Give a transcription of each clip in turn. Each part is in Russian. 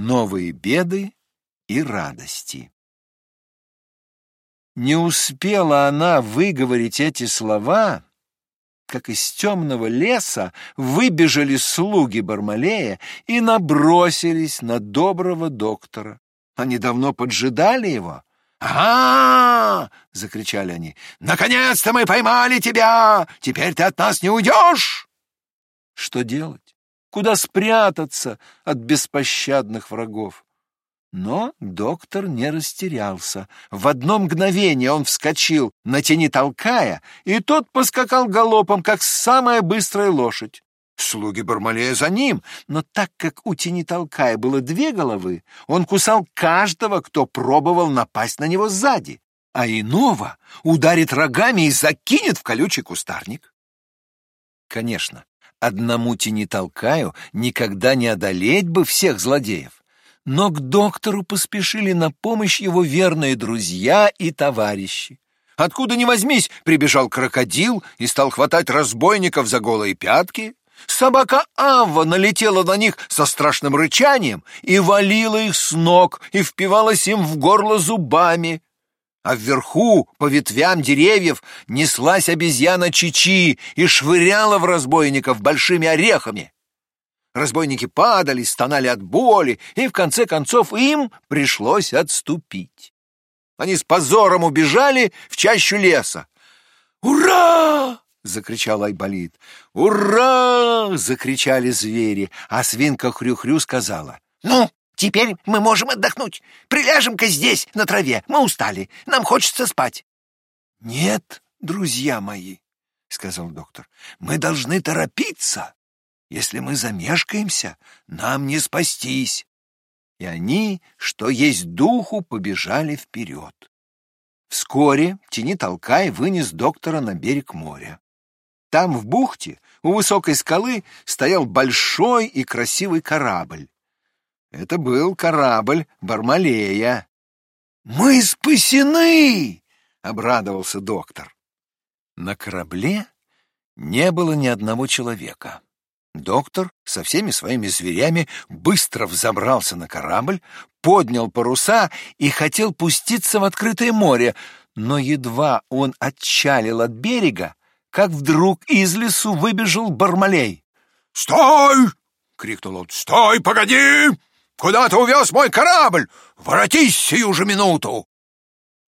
новые беды и радости. Не успела она выговорить эти слова, как из темного леса выбежали слуги Бармалея и набросились на доброго доктора. Они давно поджидали его. «А-а-а!» — закричали они. «Наконец-то мы поймали тебя! Теперь ты от нас не уйдешь!» Что делать? Куда спрятаться от беспощадных врагов? Но доктор не растерялся. В одно мгновение он вскочил, на тени толкая, и тот поскакал галопом, как самая быстрая лошадь. Слуги Бармалея за ним, но так как у тени толкая было две головы, он кусал каждого, кто пробовал напасть на него сзади, а иного ударит рогами и закинет в колючий кустарник. Конечно, одному тени толкаю никогда не одолеть бы всех злодеев но к доктору поспешили на помощь его верные друзья и товарищи. Откуда ни возьмись, прибежал крокодил и стал хватать разбойников за голые пятки. Собака Авва налетела на них со страшным рычанием и валила их с ног и впивалась им в горло зубами. А вверху, по ветвям деревьев, неслась обезьяна Чичи и швыряла в разбойников большими орехами. Разбойники падали, стонали от боли, и в конце концов им пришлось отступить. Они с позором убежали в чащу леса. «Ура!» — закричал Айболит. «Ура!» — закричали звери, а свинка Хрю-Хрю сказала. «Ну, теперь мы можем отдохнуть. Приляжем-ка здесь, на траве. Мы устали. Нам хочется спать». «Нет, друзья мои», — сказал доктор, — «мы должны торопиться. Если мы замешкаемся, нам не спастись. И они, что есть духу, побежали вперед. Вскоре тени толкай вынес доктора на берег моря. Там, в бухте, у высокой скалы, стоял большой и красивый корабль. Это был корабль Бармалея. «Мы спасены!» — обрадовался доктор. На корабле не было ни одного человека. Доктор со всеми своими зверями быстро взобрался на корабль, поднял паруса и хотел пуститься в открытое море, но едва он отчалил от берега, как вдруг из лесу выбежал Бармалей. «Стой!» — крикнул он. «Стой, погоди! Куда ты увез мой корабль? Воротись сию же минуту!»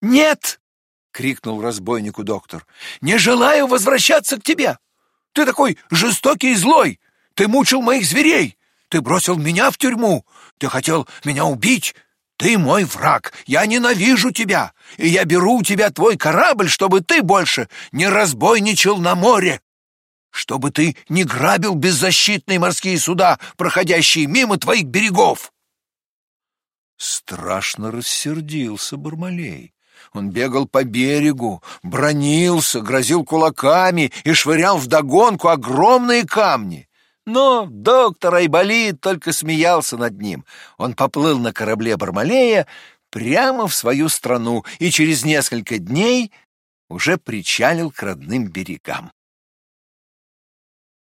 «Нет!» — крикнул разбойнику доктор. «Не желаю возвращаться к тебе! Ты такой жестокий и злой! Ты мучил моих зверей! Ты бросил меня в тюрьму! Ты хотел меня убить! Ты мой враг! Я ненавижу тебя! И я беру у тебя твой корабль, чтобы ты больше не разбойничал на море! Чтобы ты не грабил беззащитные морские суда, проходящие мимо твоих берегов!» Страшно рассердился Бармалей. Он бегал по берегу, бронился, грозил кулаками и швырял вдогонку огромные камни. Но доктор Айболит только смеялся над ним. Он поплыл на корабле Бармалея прямо в свою страну и через несколько дней уже причалил к родным берегам.